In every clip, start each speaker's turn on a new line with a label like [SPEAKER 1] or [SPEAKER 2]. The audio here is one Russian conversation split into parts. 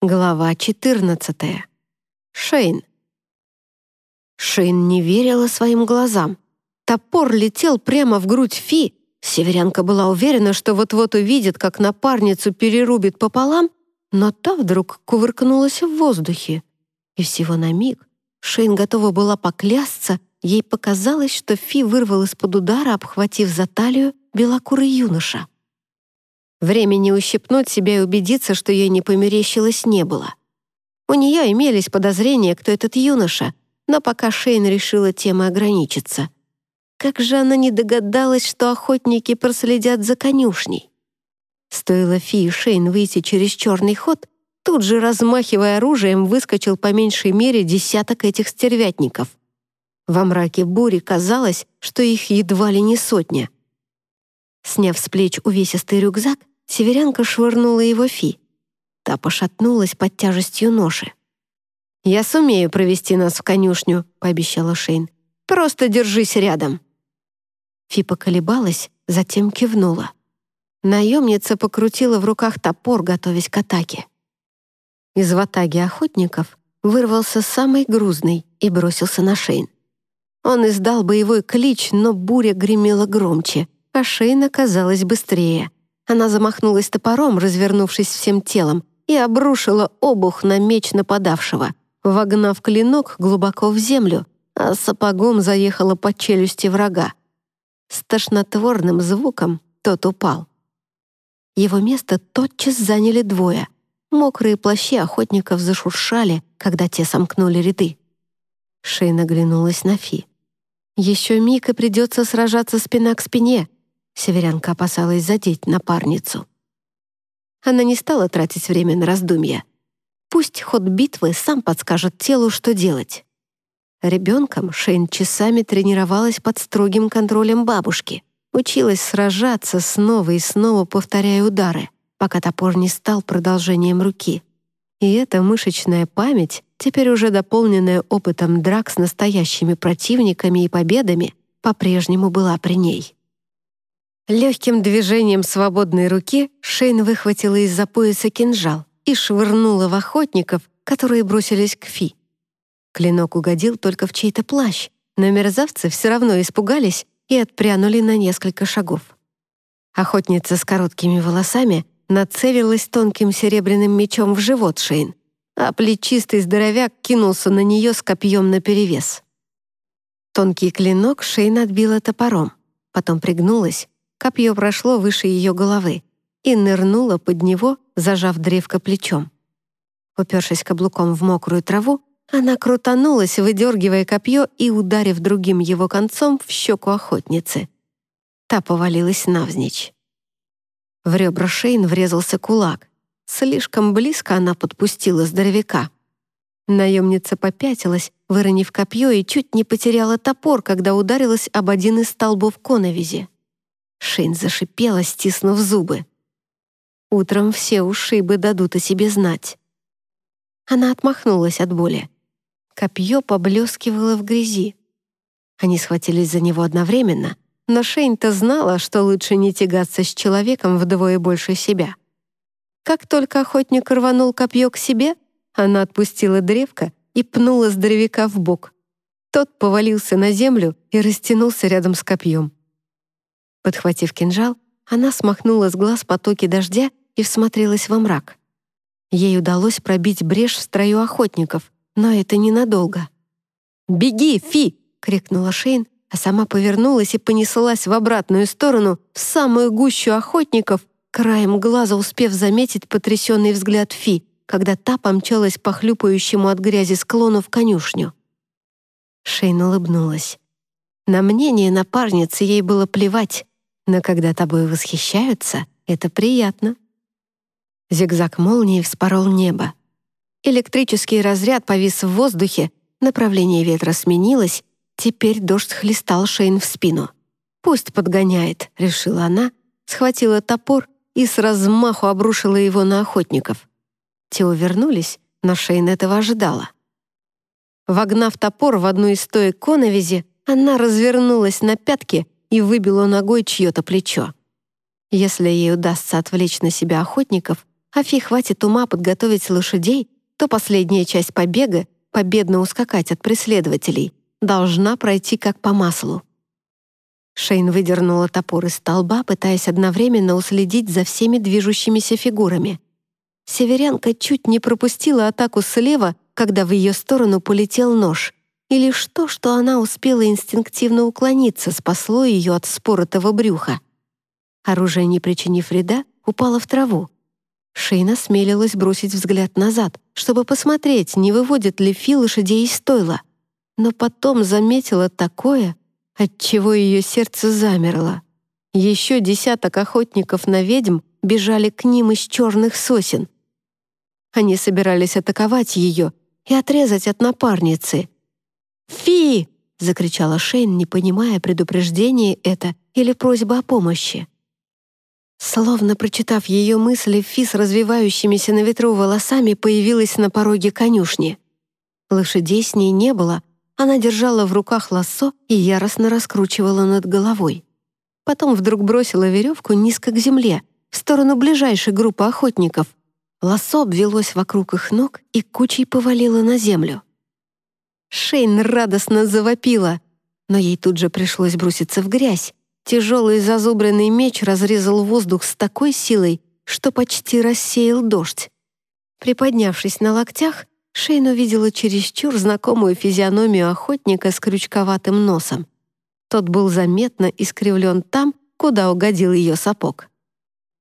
[SPEAKER 1] Глава 14. Шейн. Шейн не верила своим глазам. Топор летел прямо в грудь Фи. Северянка была уверена, что вот-вот увидит, как напарницу перерубит пополам, но та вдруг кувыркнулась в воздухе. И всего на миг Шейн готова была поклясться, ей показалось, что Фи вырвал из-под удара, обхватив за талию белокурый юноша. Времени ущипнуть себя и убедиться, что ей не померещилось, не было. У нее имелись подозрения, кто этот юноша, но пока Шейн решила темой ограничиться. Как же она не догадалась, что охотники проследят за конюшней? Стоило Фи и Шейн выйти через черный ход, тут же, размахивая оружием, выскочил по меньшей мере десяток этих стервятников. Во мраке бури казалось, что их едва ли не сотня. Сняв с плеч увесистый рюкзак, Северянка швырнула его Фи. Та пошатнулась под тяжестью ноши. «Я сумею провести нас в конюшню», — пообещала Шейн. «Просто держись рядом». Фи поколебалась, затем кивнула. Наемница покрутила в руках топор, готовясь к атаке. Из ватаги охотников вырвался самый грузный и бросился на Шейн. Он издал боевой клич, но буря гремела громче, а Шейн оказалась быстрее — она замахнулась топором, развернувшись всем телом, и обрушила обух на меч нападавшего, вогнав клинок глубоко в землю, а сапогом заехала по челюсти врага. С тошнотворным звуком тот упал. Его место тотчас заняли двое. Мокрые плащи охотников зашуршали, когда те сомкнули ряды. Шейна глянулась на Фи. «Еще миг и придется сражаться спина к спине», Северянка опасалась задеть напарницу. Она не стала тратить время на раздумья. Пусть ход битвы сам подскажет телу, что делать. Ребенком Шейн часами тренировалась под строгим контролем бабушки, училась сражаться снова и снова, повторяя удары, пока топор не стал продолжением руки. И эта мышечная память, теперь уже дополненная опытом драк с настоящими противниками и победами, по-прежнему была при ней. Легким движением свободной руки Шейн выхватила из-за пояса кинжал и швырнула в охотников, которые бросились к Фи. Клинок угодил только в чей-то плащ, но мерзавцы все равно испугались и отпрянули на несколько шагов. Охотница с короткими волосами нацелилась тонким серебряным мечом в живот Шейн, а плечистый здоровяк кинулся на нее с копьем наперевес. Тонкий клинок Шейн отбила топором, потом пригнулась Копье прошло выше ее головы и нырнуло под него, зажав древко плечом. Упершись каблуком в мокрую траву, она крутанулась, выдергивая копье и ударив другим его концом в щеку охотницы. Та повалилась навзничь. В ребра Шейн врезался кулак. Слишком близко она подпустила здоровяка. Наемница попятилась, выронив копье и чуть не потеряла топор, когда ударилась об один из столбов коновизи. Шейн зашипела, стиснув зубы. Утром все ушибы дадут о себе знать. Она отмахнулась от боли. Копье поблескивало в грязи. Они схватились за него одновременно, но Шейн-то знала, что лучше не тягаться с человеком вдвое больше себя. Как только охотник рванул копье к себе, она отпустила древко и пнула здоровяка в бок. Тот повалился на землю и растянулся рядом с копьем. Подхватив кинжал, она смахнула с глаз потоки дождя и всмотрелась во мрак. Ей удалось пробить брешь в строю охотников, но это ненадолго. «Беги, Фи!» — крикнула Шейн, а сама повернулась и понеслась в обратную сторону, в самую гущу охотников, краем глаза успев заметить потрясенный взгляд Фи, когда та помчалась по хлюпающему от грязи склону в конюшню. Шейн улыбнулась. На мнение напарницы ей было плевать, но когда тобой восхищаются, это приятно. Зигзаг молнии вспорол небо. Электрический разряд повис в воздухе, направление ветра сменилось, теперь дождь хлестал Шейн в спину. «Пусть подгоняет», — решила она, схватила топор и с размаху обрушила его на охотников. Те увернулись, но Шейн этого ожидала. Вогнав топор в одну из стоек коновизи, она развернулась на пятки и выбила ногой чье-то плечо. Если ей удастся отвлечь на себя охотников, а Фи хватит ума подготовить лошадей, то последняя часть побега, победно ускакать от преследователей, должна пройти как по маслу. Шейн выдернула топор из столба, пытаясь одновременно уследить за всеми движущимися фигурами. Северянка чуть не пропустила атаку слева, когда в ее сторону полетел нож. И лишь то, что она успела инстинктивно уклониться, спасло ее от споротого брюха. Оружие, не причинив вреда, упало в траву. Шейна смелилась бросить взгляд назад, чтобы посмотреть, не выводит ли Фи лошадей из стойла. Но потом заметила такое, отчего ее сердце замерло. Еще десяток охотников на ведьм бежали к ним из черных сосен. Они собирались атаковать ее и отрезать от напарницы. «Фи!» — закричала Шейн, не понимая, предупреждение это или просьба о помощи. Словно прочитав ее мысли, Фи с развивающимися на ветру волосами появилась на пороге конюшни. Лошадей с ней не было, она держала в руках лассо и яростно раскручивала над головой. Потом вдруг бросила веревку низко к земле, в сторону ближайшей группы охотников. Лассо обвелось вокруг их ног и кучей повалило на землю. Шейн радостно завопила, но ей тут же пришлось броситься в грязь. Тяжелый зазубренный меч разрезал воздух с такой силой, что почти рассеял дождь. Приподнявшись на локтях, Шейн увидела чересчур знакомую физиономию охотника с крючковатым носом. Тот был заметно искривлен там, куда угодил ее сапог.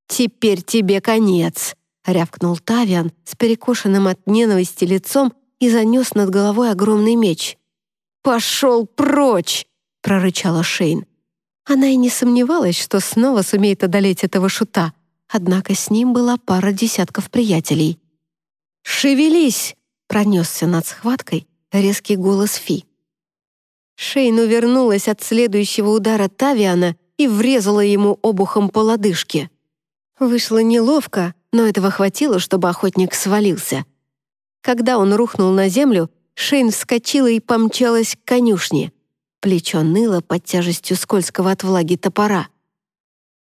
[SPEAKER 1] «Теперь тебе конец!» — рявкнул Тавиан с перекошенным от ненависти лицом и занес над головой огромный меч. «Пошел прочь!» — прорычала Шейн. Она и не сомневалась, что снова сумеет одолеть этого шута, однако с ним была пара десятков приятелей. «Шевелись!» Пронесся над схваткой резкий голос Фи. Шейн увернулась от следующего удара Тавиана и врезала ему обухом по лодыжке. Вышло неловко, но этого хватило, чтобы охотник свалился. Когда он рухнул на землю, Шейн вскочила и помчалась к конюшне. Плечо ныло под тяжестью скользкого от влаги топора.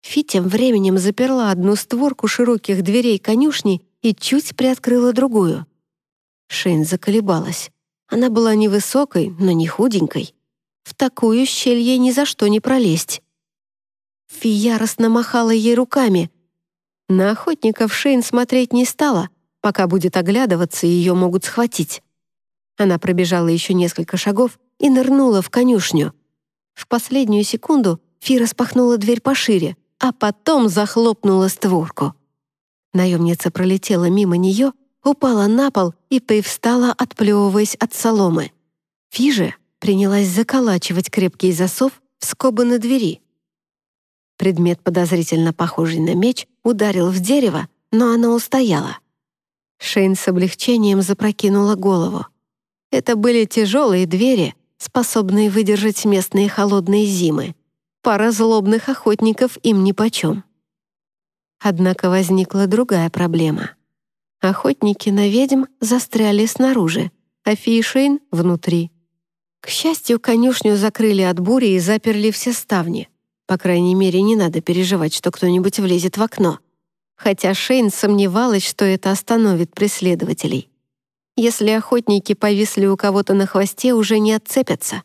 [SPEAKER 1] Фи тем временем заперла одну створку широких дверей конюшни и чуть приоткрыла другую. Шейн заколебалась. Она была невысокой, но не худенькой. В такую щель ей ни за что не пролезть. Фи яростно махала ей руками. На охотников Шейн смотреть не стала. Пока будет оглядываться, ее могут схватить. Она пробежала еще несколько шагов и нырнула в конюшню. В последнюю секунду Фи распахнула дверь пошире, а потом захлопнула створку. Наемница пролетела мимо нее упала на пол и привстала, отплевываясь от соломы. Фижа принялась заколачивать крепкий засов в скобы на двери. Предмет, подозрительно похожий на меч, ударил в дерево, но оно устояло. Шейн с облегчением запрокинула голову. Это были тяжелые двери, способные выдержать местные холодные зимы. Пара злобных охотников им нипочем. Однако возникла другая проблема — Охотники на ведьм застряли снаружи, а Фейшейн — внутри. К счастью, конюшню закрыли от бури и заперли все ставни. По крайней мере, не надо переживать, что кто-нибудь влезет в окно. Хотя Шейн сомневалась, что это остановит преследователей. Если охотники повисли у кого-то на хвосте, уже не отцепятся.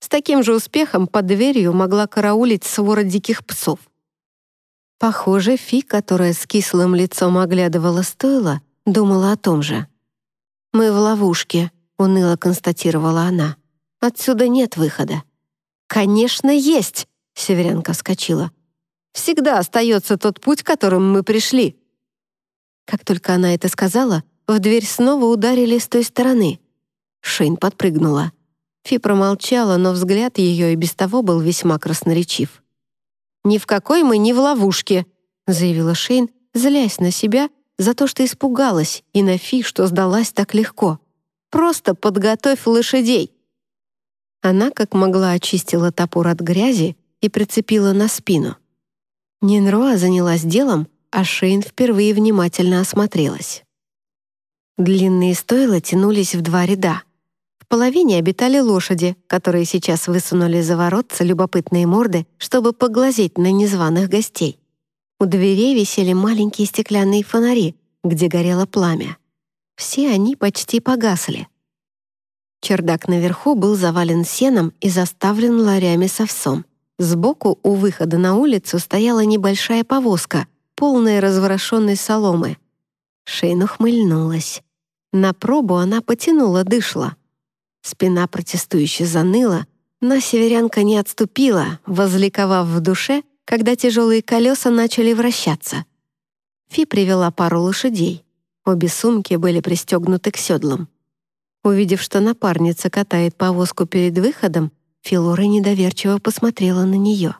[SPEAKER 1] С таким же успехом под дверью могла караулить свора диких псов. Похоже, Фи, которая с кислым лицом оглядывала стойло, думала о том же. «Мы в ловушке», — уныло констатировала она. «Отсюда нет выхода». «Конечно, есть!» — Северянка вскочила. «Всегда остается тот путь, которым мы пришли». Как только она это сказала, в дверь снова ударили с той стороны. Шейн подпрыгнула. Фи промолчала, но взгляд ее и без того был весьма красноречив. «Ни в какой мы не в ловушке», — заявила Шейн, злясь на себя за то, что испугалась, и на Фи, что сдалась так легко. «Просто подготовь лошадей». Она, как могла, очистила топор от грязи и прицепила на спину. Нинроа занялась делом, а Шейн впервые внимательно осмотрелась. Длинные стойла тянулись в два ряда — в половине обитали лошади, которые сейчас высунули за воротца любопытные морды, чтобы поглазеть на незваных гостей. У дверей висели маленькие стеклянные фонари, где горело пламя. Все они почти погасли. Чердак наверху был завален сеном и заставлен ларями с овсом. Сбоку у выхода на улицу стояла небольшая повозка, полная разворошенной соломы. Шейн ухмыльнулась. На пробу она потянула дышла. Спина протестующе заныла, но северянка не отступила, возликовав в душе, когда тяжелые колеса начали вращаться. Фи привела пару лошадей. Обе сумки были пристегнуты к седлам. Увидев, что напарница катает повозку перед выходом, Филора недоверчиво посмотрела на нее.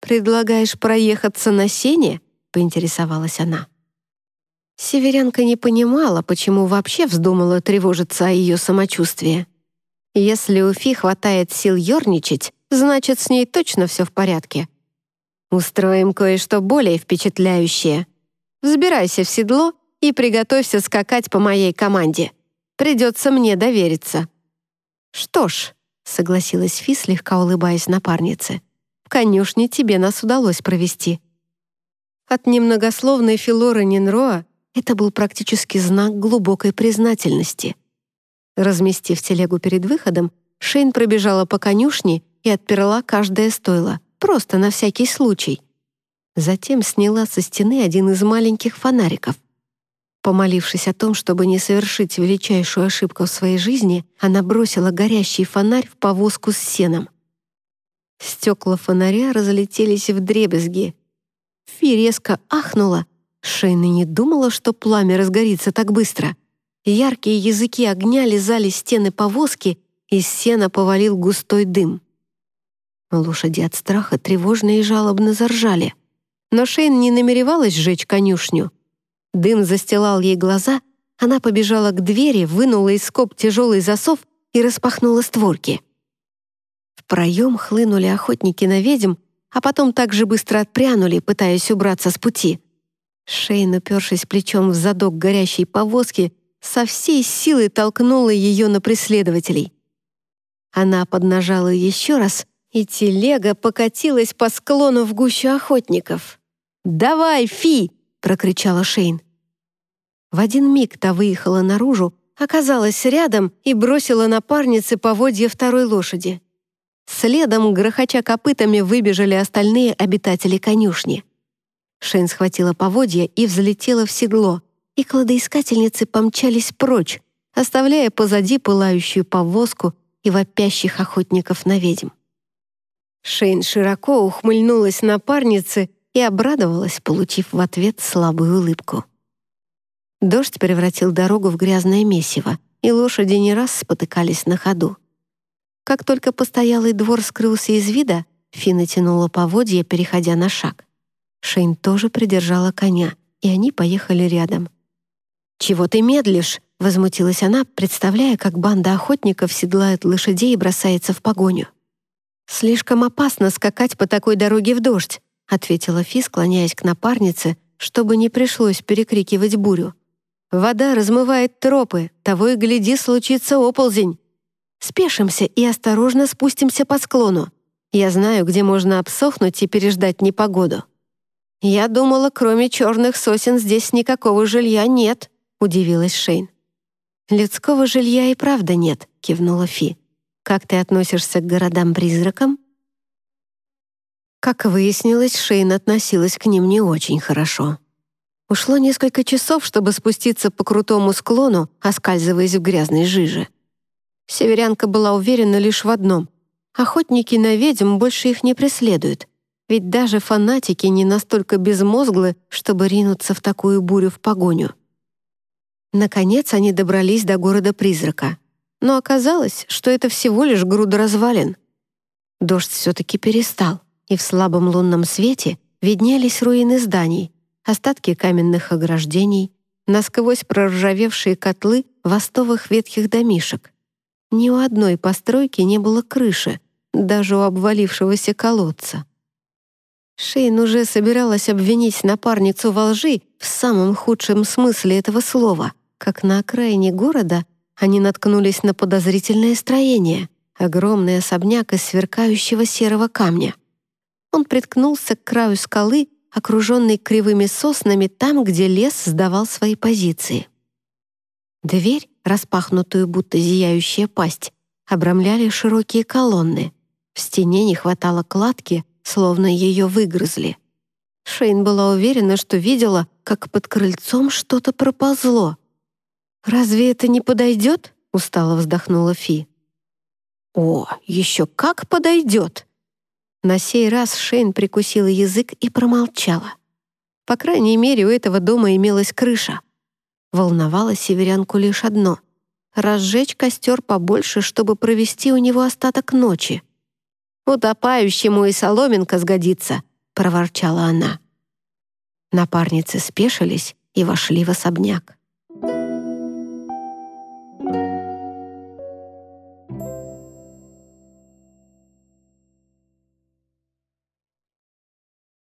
[SPEAKER 1] «Предлагаешь проехаться на сене?» — поинтересовалась она. Северянка не понимала, почему вообще вздумала тревожиться о ее самочувствии. Если у Фи хватает сил ерничать, значит, с ней точно все в порядке. Устроим кое-что более впечатляющее. Взбирайся в седло и приготовься скакать по моей команде. Придется мне довериться». «Что ж», — согласилась Фи, слегка улыбаясь напарнице, «в конюшне тебе нас удалось провести». От немногословной Филоры Нинроа это был практически знак глубокой признательности. Разместив телегу перед выходом, Шейн пробежала по конюшне и отперла каждое стойло, просто на всякий случай. Затем сняла со стены один из маленьких фонариков. Помолившись о том, чтобы не совершить величайшую ошибку в своей жизни, она бросила горящий фонарь в повозку с сеном. Стекла фонаря разлетелись в дребезги. Фи резко ахнула — Шейна не думала, что пламя разгорится так быстро. Яркие языки огня лизали стены повозки, из сена повалил густой дым. Лошади от страха тревожно и жалобно заржали. Но Шейн не намеревалась сжечь конюшню. Дым застилал ей глаза, она побежала к двери, вынула из скоб тяжелый засов и распахнула створки. В проем хлынули охотники на ведьм, а потом так же быстро отпрянули, пытаясь убраться с пути. Шейн, упершись плечом в задок горящей повозки, со всей силы толкнула ее на преследователей. Она поднажала еще раз, и телега покатилась по склону в гущу охотников. «Давай, Фи!» — прокричала Шейн. В один миг та выехала наружу, оказалась рядом и бросила напарнице поводья второй лошади. Следом, грохоча копытами, выбежали остальные обитатели конюшни. Шейн схватила поводья и взлетела в седло, и кладоискательницы помчались прочь, оставляя позади пылающую повозку и вопящих охотников на ведьм. Шейн широко ухмыльнулась напарнице и обрадовалась, получив в ответ слабую улыбку. Дождь превратил дорогу в грязное месиво, и лошади не раз спотыкались на ходу. Как только постоялый двор скрылся из вида, Фи натянула поводья, переходя на шаг. Шейн тоже придержала коня, и они поехали рядом. «Чего ты медлишь?» — возмутилась она, представляя, как банда охотников седлает лошадей и бросается в погоню. «Слишком опасно скакать по такой дороге в дождь», — ответила Фи, склоняясь к напарнице, чтобы не пришлось перекрикивать бурю. «Вода размывает тропы, того и гляди, случится оползень. Спешимся и осторожно спустимся по склону. Я знаю, где можно обсохнуть и переждать непогоду». «Я думала, кроме черных сосен здесь никакого жилья нет», — удивилась Шейн. «Людского жилья и правда нет», — кивнула Фи. «Как ты относишься к городам-призракам?» Как выяснилось, Шейн относилась к ним не очень хорошо. Ушло несколько часов, чтобы спуститься по крутому склону, оскальзываясь в грязной жиже. Северянка была уверена лишь в одном — охотники на ведьм больше их не преследуют — ведь даже фанатики не настолько безмозглы, чтобы ринуться в такую бурю в погоню. Наконец они добрались до города-призрака. Но оказалось, что это всего лишь груда развалин. Дождь все-таки перестал, и в слабом лунном свете виднелись руины зданий, остатки каменных ограждений, насквозь проржавевшие котлы востовых ветхих домишек. Ни у одной постройки не было крыши, даже у обвалившегося колодца. Шейн уже собиралась обвинить напарницу во лжи в самом худшем смысле этого слова, как на окраине города они наткнулись на подозрительное строение, огромный особняк из сверкающего серого камня. Он приткнулся к краю скалы, окруженный кривыми соснами там, где лес сдавал свои позиции. Дверь, распахнутую будто зияющая пасть, обрамляли широкие колонны. В стене не хватало кладки, словно ее выгрызли. Шейн была уверена, что видела, как под крыльцом что-то проползло. «Разве это не подойдет?» — устало вздохнула Фи. «О, еще как подойдет!» На сей раз Шейн прикусила язык и промолчала. По крайней мере, у этого дома имелась крыша. Волновало северянку лишь одно — разжечь костер побольше, чтобы провести у него остаток ночи. «Утопающему и соломинка сгодится», — проворчала она. Напарницы спешились и вошли в особняк.